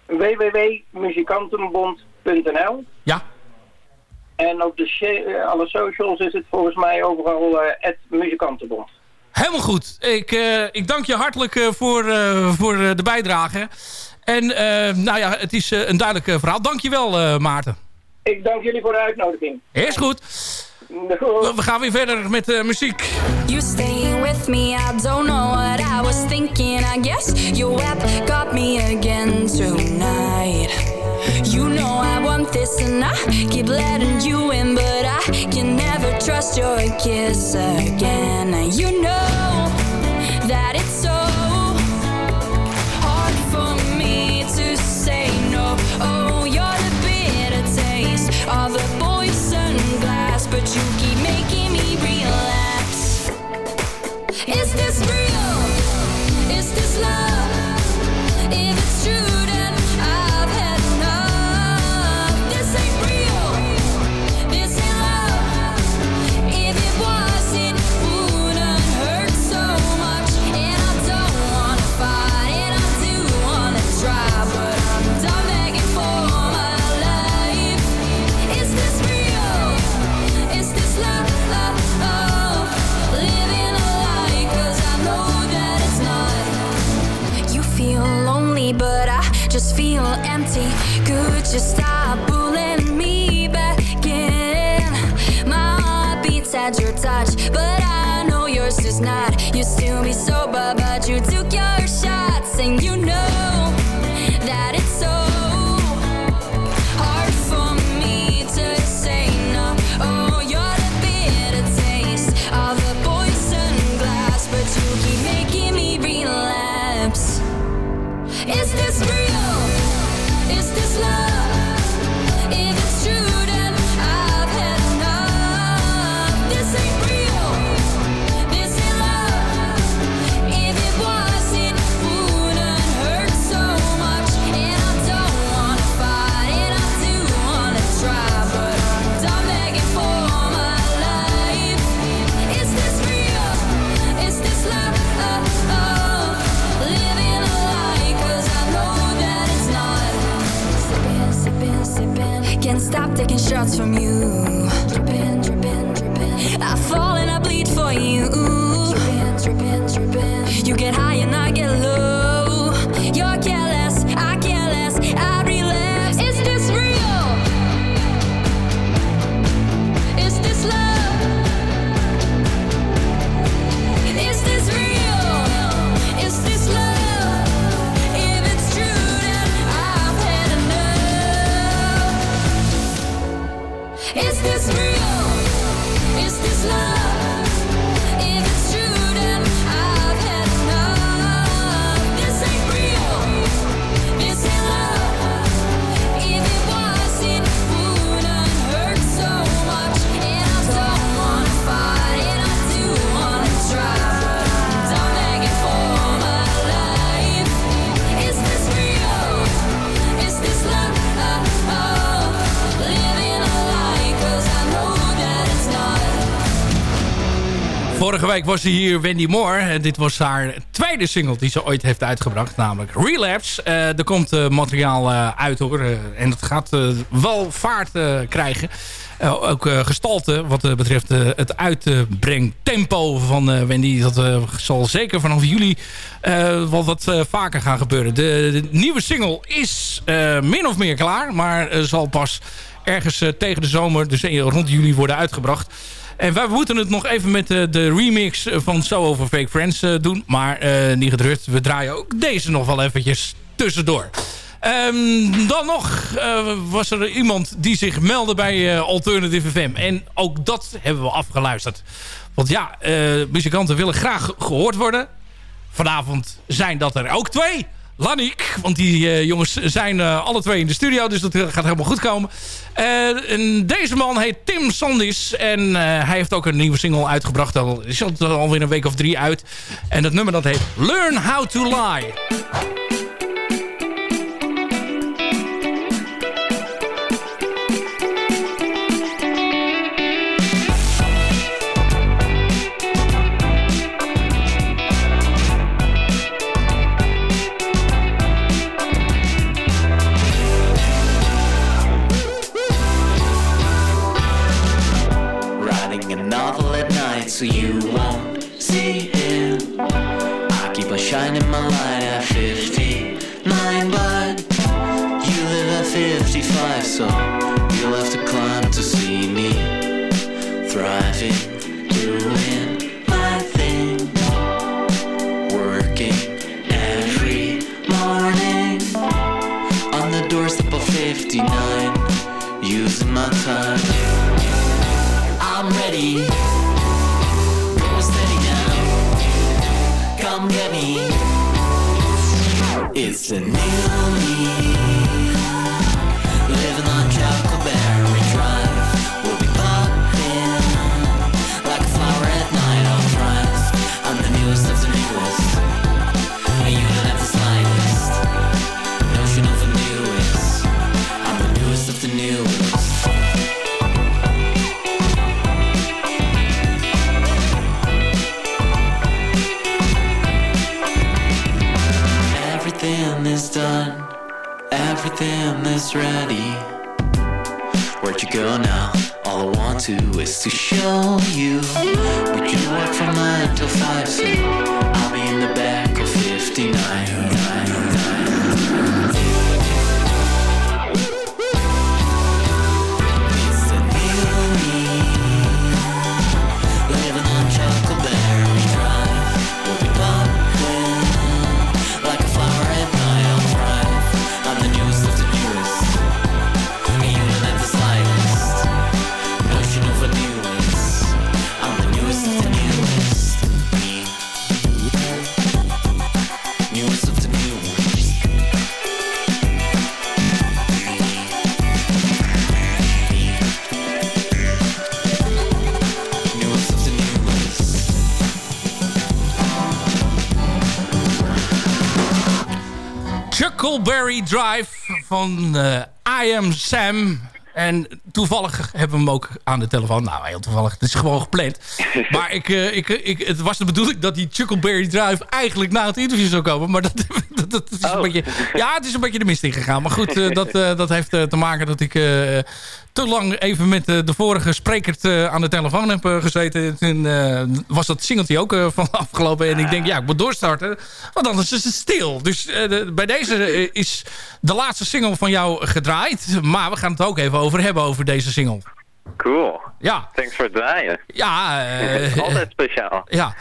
www.muzikantenbond.nl Ja. En op de alle socials is het volgens mij overal het Muzikantenbond. Helemaal goed. Ik, ik dank je hartelijk voor, voor de bijdrage. En eh, nou ja, het is eh, een duidelijk eh, verhaal. Dank je wel, eh, Maarten. Ik dank jullie voor de uitnodiging. Is goed. We gaan weer verder met uh, muziek. You staying with me, I don't know what I was thinking. I guess your web got me again tonight. You know I want this and I keep letting you in, but I can never trust your kiss again. And you know that it's so Is this Vorige was ze hier Wendy Moore. En dit was haar tweede single die ze ooit heeft uitgebracht. Namelijk Relapse. Eh, er komt eh, materiaal eh, uit hoor. En dat gaat wel vaart krijgen. Ook gestalte wat betreft het uitbrengtempo van Wendy. Dat zal zeker vanaf juli wel wat vaker gaan gebeuren. De, nieuwe single is min of meer klaar. Maar zal pas ergens tegen de zomer, dus rond juli worden uitgebracht. En wij moeten het nog even met eh, de remix van So Over Fake Friends eh, doen. Maar eh, niet gedrukt, we draaien ook deze nog wel eventjes tussendoor. Ehm, dan nog was er iemand die zich meldde bij eh, Alternative FM. En ook dat hebben we afgeluisterd. Want ja, muzikanten willen graag gehoord worden. Vanavond zijn dat er ook twee. Laniek, want die eh, jongens zijn eh, alle twee in de studio. Dus dat gaat helemaal goed komen. Eh, en deze man heet Tim Sandis. En hij heeft ook een nieuwe single uitgebracht. Al is het alweer een week of drie uit. En dat nummer dat heet Learn How To Lie. So you Drive van eh I Am Sam. En toevallig hebben we hem ook aan de telefoon. Nou, heel toevallig. Het is gewoon gepland. [LAUGHS] Maar ik, eh, ik, ik, het was de bedoeling dat die Chuckleberry Drive eigenlijk na het interview zou komen. Maar dat, [LAUGHS] dat, dat is een beetje... Ja, het is een beetje de mist ingegaan. Maar goed, eh, dat, eh, dat heeft eh, te maken dat ik... eh, te lang even met eh, de vorige spreker eh, aan de telefoon heb eh, gezeten. Toen eh, was dat singeltje ook eh, van [LAUGHS] afgelopen. En ik denk, ja, ik moet doorstarten. Want anders is het stil. Dus eh, bij deze eh, is de laatste single van jou gedraaid. Maar we gaan het ook even over hebben, over deze single. Cool. Ja. Thanks voor het draaien. Ja. [LAUGHS] eh, Altijd speciaal. [LAUGHS] ja.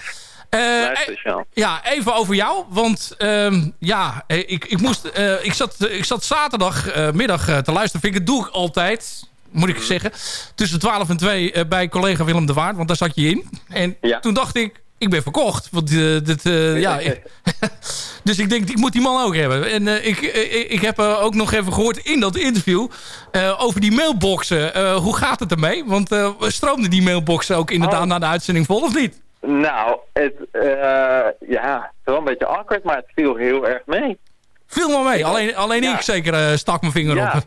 Eh, eh, speciaal. ja, even over jou. Want ehm, ja, eh, ik, ik, moest, eh, ik, zat, ik zat zaterdagmiddag eh, te luisteren. Vind ik, dat doe ik altijd, moet ik zeggen. Tussen 12 en 2 eh, bij collega Willem de Waard. Want daar zat je in. En toen dacht ik, ik ben verkocht. Want eh, dit, eh, ja, ik- [LAUGHS] dus ik denk, ik moet die man ook hebben. En eh, ik, ik, ik heb eh, ook nog even gehoord in dat interview... eh, over die mailboxen. Eh, hoe gaat het ermee? Want eh stroomden die mailboxen ook inderdaad Oh. na de uitzending vol of niet? Nou, het, eh, ja, het wel een beetje awkward, maar het viel heel erg mee. Viel maar mee. Alleen, alleen ik zeker eh, stak mijn vinger Ja. op.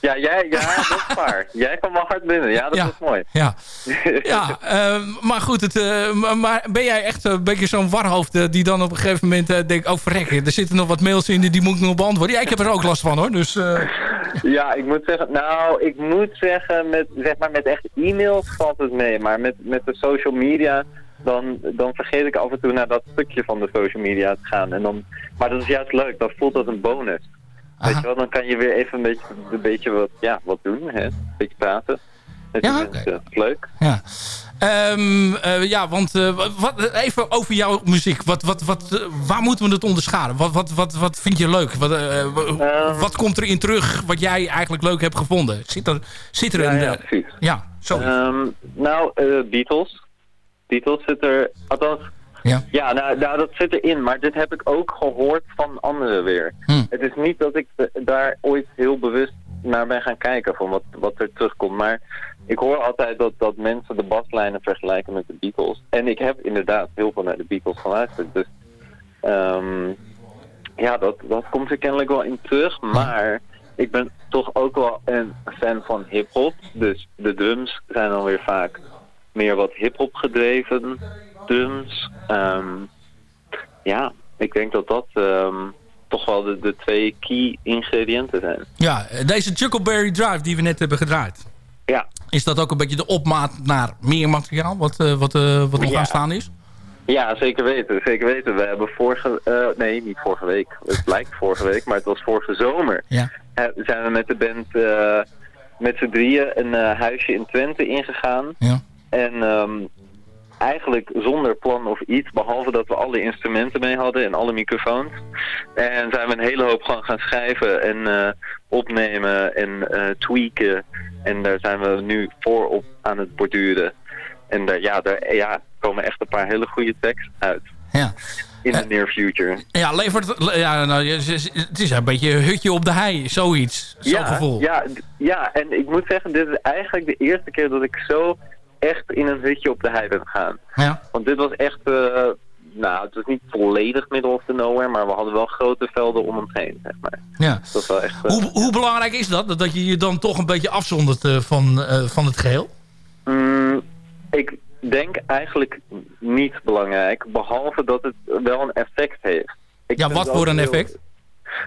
Ja, jij, ja, [LAUGHS] dat is waar. Jij kwam wel hard binnen. Ja, dat Ja. is mooi. Ja, [LAUGHS] ja eh, maar goed. Het, eh, maar- ben jij echt een beetje zo'n warhoofd eh, die dan op een gegeven moment eh, denkt... Oh verrek, er zitten nog wat mails in, die moet ik nog beantwoorden. Ja, ik heb er ook last van hoor. Dus, eh, [LAUGHS] Ja, ik moet zeggen, nou, ik moet zeggen, met, zeg maar, met echt e-mails valt het mee. Maar met, met de social media, dan, dan vergeet ik af en toe naar dat stukje van de social media te gaan. En dan, maar dat is juist leuk, dat voelt als een bonus. Weet je wel, dan kan je weer even een beetje, een beetje wat, ja, wat doen, hè? Een beetje praten. Ja, is leuk. ja. Ehm, eh, ja, want eh, wat, even over jouw muziek. Wat, wat, wat, eh, waar moeten we het onderscharen? Wat, wat, wat, wat vind je leuk? Wat, eh, w- wat komt er in terug wat jij eigenlijk leuk hebt gevonden? Zit er, zit er Ja, een... ja, precies. ja, zo. Ehm, nou, Beatles. Beatles zit er, althans... Ja. Ja, nou, nou, dat zit erin, maar dit heb ik ook gehoord van anderen weer. Hm. Het is niet dat ik daar ooit heel bewust naar ben gaan kijken van wat, wat er terugkomt. Maar ik hoor altijd dat, dat mensen de baslijnen vergelijken met de Beatles. En ik heb inderdaad heel veel naar de Beatles geluisterd. Dus ehm, ja, dat, dat komt er kennelijk wel in terug. Maar ik ben toch ook wel een fan van hip-hop. Dus de drums zijn dan weer vaak meer wat hip-hop gedreven drums. Ehm, ja, ik denk dat dat ehm, toch wel de, de twee key ingrediënten zijn. Ja, deze Chuckleberry Drive die we net hebben gedraaid. Ja. Is dat ook een beetje de opmaat naar meer materiaal wat, eh, wat, eh, wat nog Ja. aanstaan is? Ja, zeker weten. Zeker weten. We hebben vorige... eh, nee, niet vorige week. Het lijkt vorige week, maar het was vorige zomer. Ja. Zijn we met de band met z'n drieën een huisje in Twente ingegaan. Ja. En ehm, eigenlijk zonder plan of iets, behalve dat we alle instrumenten mee hadden en alle microfoons. En zijn we een hele hoop gewoon gaan schrijven en eh, opnemen en eh, tweaken. En daar zijn we nu voorop aan het borduren. En daar, ja, daar ja, komen echt een paar hele goede teksten uit. Ja. In de near future. Ja, levert, ja, nou, het is een beetje een hutje op de hei, zoiets. Zo'n ja, gevoel. Ja, ja, en ik moet zeggen, dit is eigenlijk de eerste keer dat ik zo echt in een hutje op de hei ben gegaan. Ja. Want dit was echt, eh, nou, het was niet volledig middle of the nowhere, maar we hadden wel grote velden om ons heen, zeg maar. Ja. Dat was wel echt... eh, Hoe, hoe belangrijk is dat? Dat je je dan toch een beetje afzondert eh, van, van het geheel? Mm, ik denk eigenlijk niet belangrijk, behalve dat het wel een effect heeft. Ik Ja, wat voor een heel- effect?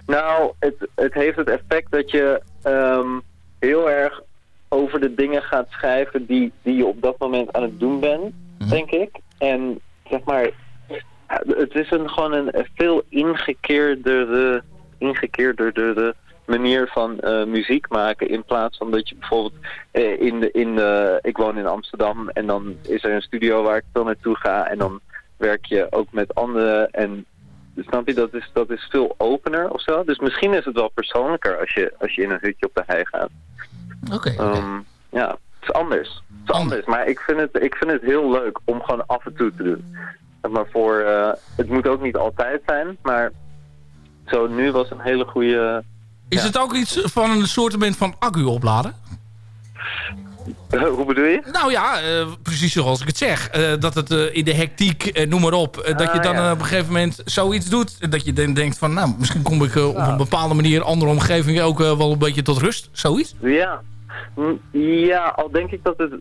Nou, het, het heeft het effect dat je ehm, heel erg over de dingen gaat schrijven die, die je op dat moment aan het doen bent, Mhm. denk ik. En zeg maar, het is een, gewoon een veel ingekeerdere, ingekeerdere manier van eh, muziek maken. In plaats van dat je bijvoorbeeld eh, in de, in de, ik woon in Amsterdam en dan is er een studio waar ik veel naartoe ga en dan werk je ook met anderen en Snap je, dat is, dat is veel opener of zo. Dus misschien is het wel persoonlijker als je, als je in een hutje op de hei gaat. Oké. Ehm, ja, het is anders. Het is anders, maar ik vind, het, ik vind het heel leuk om gewoon af en toe te doen. Maar voor, eh, het moet ook niet altijd zijn, maar zo nu was een hele goede... Is het ook iets van een soort van accu opladen? Hoe bedoel je? Nou ja, eh, precies zoals ik het zeg. Eh, dat het eh, in de hectiek, eh, noem maar op. eh, dat je Ah, dan ja. eh, op een gegeven moment zoiets doet. Dat je dan denkt van, nou, misschien kom ik eh, op een bepaalde manier... andere omgeving ook eh, wel een beetje tot rust. Zoiets. Ja. Ja, al denk ik dat het...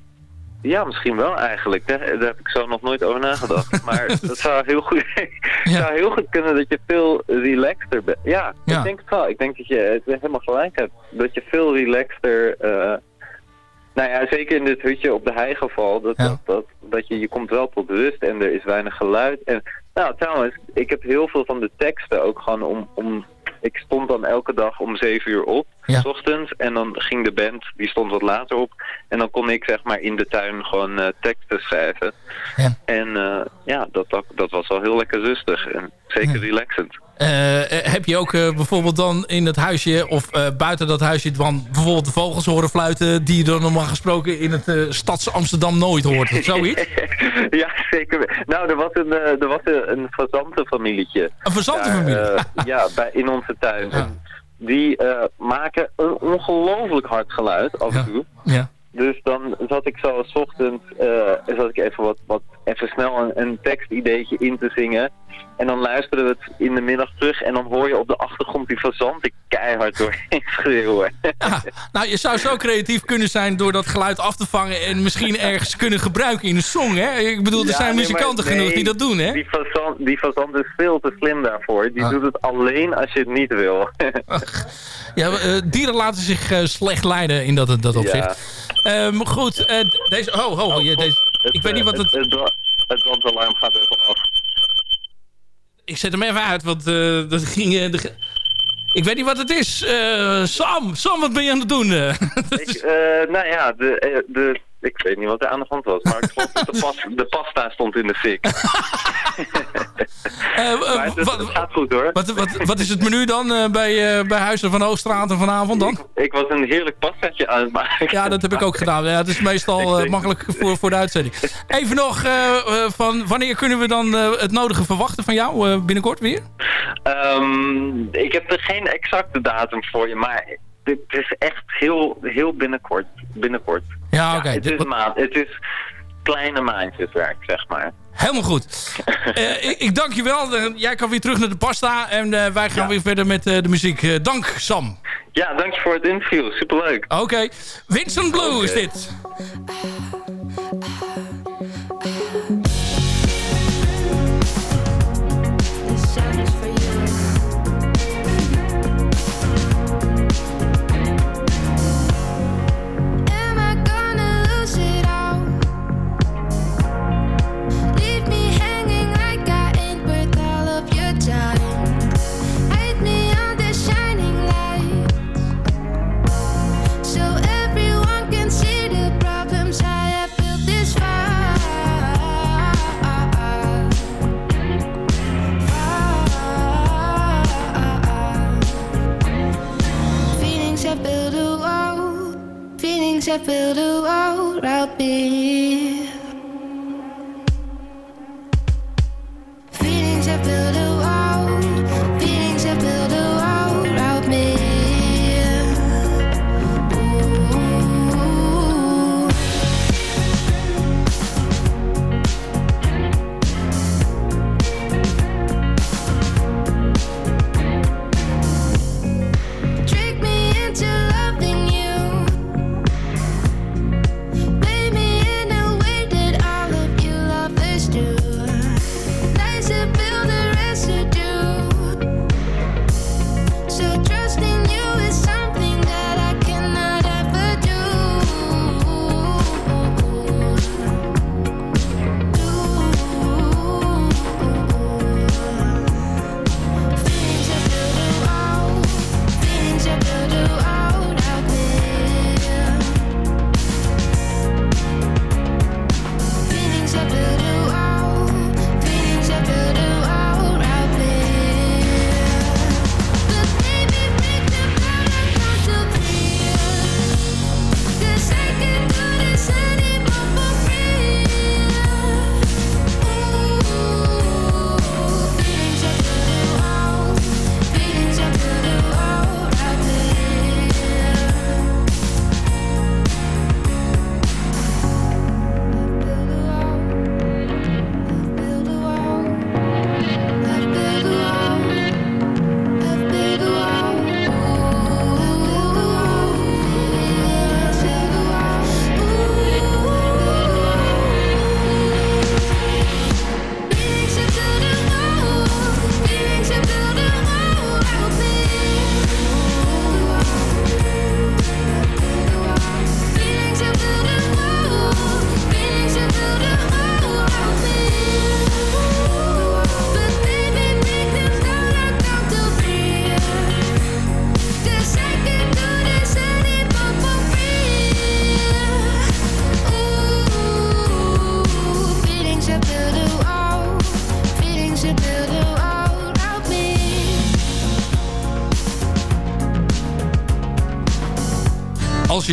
Ja, misschien wel eigenlijk. Daar, daar heb ik zo nog nooit over nagedacht. [LAUGHS] Maar dat zou heel goed, [LAUGHS] zou heel goed kunnen dat je veel relaxter bent. Ja, Ja. ik denk het wel. Ik denk dat je het helemaal gelijk hebt. Dat je veel relaxter... nou ja, zeker in dit hutje op de heigeval, dat, dat, dat, dat je, je komt wel tot rust en er is weinig geluid. En nou, trouwens, ik heb heel veel van de teksten ook gewoon om, om ik stond dan elke dag om zeven uur op, s ochtends. En dan ging de band, die stond wat later op. En dan kon ik zeg maar in de tuin gewoon eh, teksten schrijven. Ja. En eh, ja, dat, dat, dat was wel heel lekker rustig en zeker relaxend. Eh, eh, heb je ook eh, bijvoorbeeld dan in het huisje of buiten dat huisje... dan bijvoorbeeld de vogels horen fluiten... die je dan normaal gesproken in het stads Amsterdam nooit hoort? Of zoiets? [LAUGHS] ja, zeker. Nou, er was een, er was een, een fazantenfamilietje. Een fazantenfamilie? Ja, bij, in onze tuin. Die maken een ongelooflijk hard geluid af en toe. Ja. Dus dan zat ik zo 's ochtends, eh, zat ik even wat, wat even snel een, een tekstideetje in te zingen. En dan luisterden we het in de middag terug en dan hoor je op de achtergrond die fazanten keihard doorheen [LAUGHS] schreeuwen. Nou, je zou zo creatief kunnen zijn door dat geluid af te vangen... en misschien ergens kunnen gebruiken in een song, hè? Ik bedoel, er Ja, zijn nee, muzikanten genoeg die dat doen, hè? Die fazant, die fazant is veel te slim daarvoor. Die Ah. doet het alleen als je het niet wil. [LAUGHS] Ja, eh, dieren laten zich eh, slecht leiden in dat, dat opzicht. Ehm, goed, eh, deze... Oh, oh, ja, deze, ik weet niet wat het... Het, het, brandalarm gaat even af. Ik zet hem even uit, want eh, dat ging... eh, de, ik weet niet wat het is. Eh, Sam, Sam, wat ben je aan het doen? eh? ik, eh, nou ja, de, de, ik weet niet wat er aan de hand was, maar ik geloof dat de, pas, [LAUGHS] de pasta stond in de fik. Maar het, het gaat goed hoor. Wat, wat, wat is het menu dan eh, bij, eh bij Huizen van Hoogstraat en vanavond dan? Ik was een heerlijk pastaatje aan het maken. Ja, dat heb ik ook gedaan. Ja, het is meestal [LAUGHS] makkelijk voor, voor de uitzending. Even nog, van wanneer kunnen we dan het nodige verwachten van jou binnenkort weer? Ehm, ik heb er geen exacte datum voor je, maar dit is echt heel, heel binnenkort. binnenkort. Ja, oké. het, is maand, het is kleine maandjeswerk, zeg maar. Helemaal goed. [LAUGHS] Eh, ik, ik dank je wel. Jij kan weer terug naar de pasta en eh, wij gaan weer verder met eh, de muziek. Dank Sam. Ja, dank je voor het interview. Superleuk. Oké. Vincent Blue is dit. things that build a world I'll. Feelings that build a world.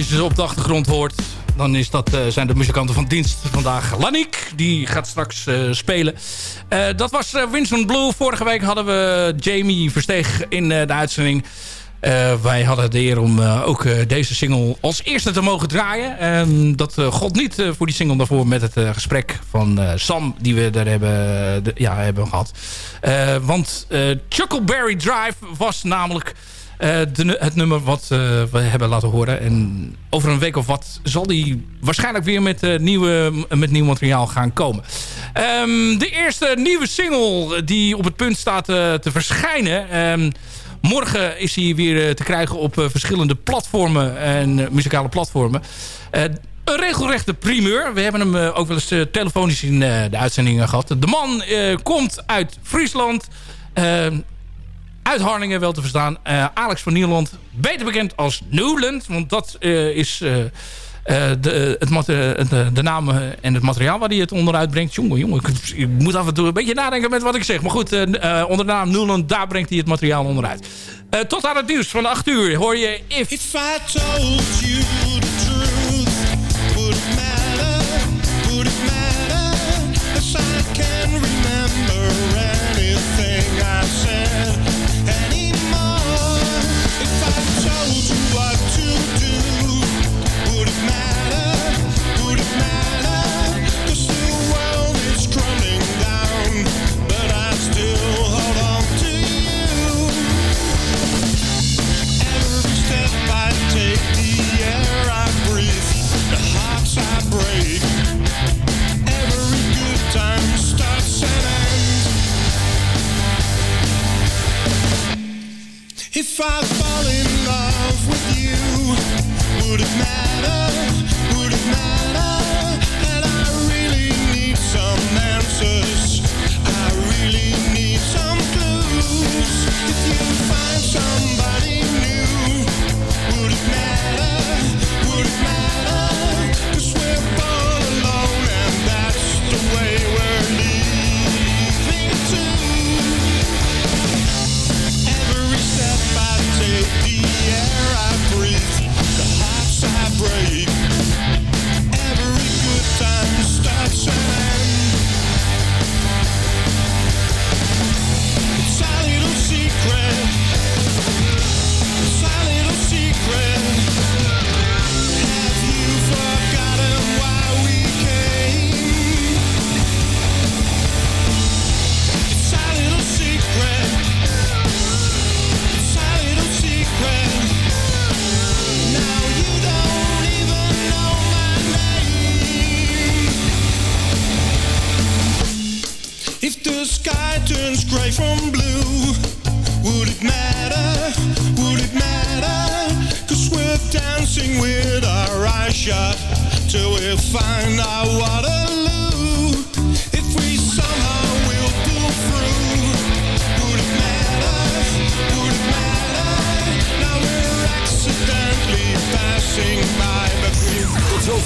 Ze op de achtergrond hoort, dan is dat, eh, zijn de muzikanten van dienst vandaag. Laniek, die gaat straks eh, spelen. Eh, dat was Winston Blue. Vorige week hadden we Jamie Versteeg in de uitzending. Wij hadden de eer om ook deze single als eerste te mogen draaien. En dat gold niet voor die single daarvoor met het gesprek van Sam... die we daar hebben, ja, hebben gehad. Eh, want Chuckleberry Drive was namelijk... eh, de, het nummer wat eh, we hebben laten horen. En over een week of wat zal die waarschijnlijk weer met, eh, nieuwe, met nieuw materiaal gaan komen. Ehm, de eerste nieuwe single die op het punt staat te verschijnen... ehm, Morgen is hij weer te krijgen op verschillende platformen en muzikale platformen. Een regelrechte primeur. We hebben hem ook wel eens telefonisch in de uitzendingen gehad. De man komt uit Friesland. Uit Harlingen wel te verstaan. Eh, Alex van Nierland, beter bekend als Newland. Want dat eh, is eh, de, het eh, de naam en het materiaal waar hij het onderuit brengt. Jongen, jongen, ik, ik moet af en toe een beetje nadenken met wat ik zeg. Maar goed, onder de naam Newland, daar brengt hij het materiaal onderuit. Tot aan het nieuws van 8 uur hoor je If... If I told you If I fall in love with you, would it matter?